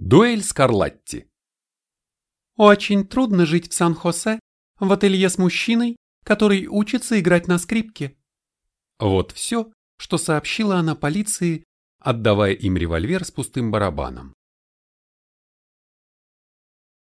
Дуэль Скарлатти. Очень трудно жить в Сан-Хосе в ателье с мужчиной, который учится играть на скрипке. Вот все, что сообщила она полиции, отдавая им револьвер с пустым барабаном.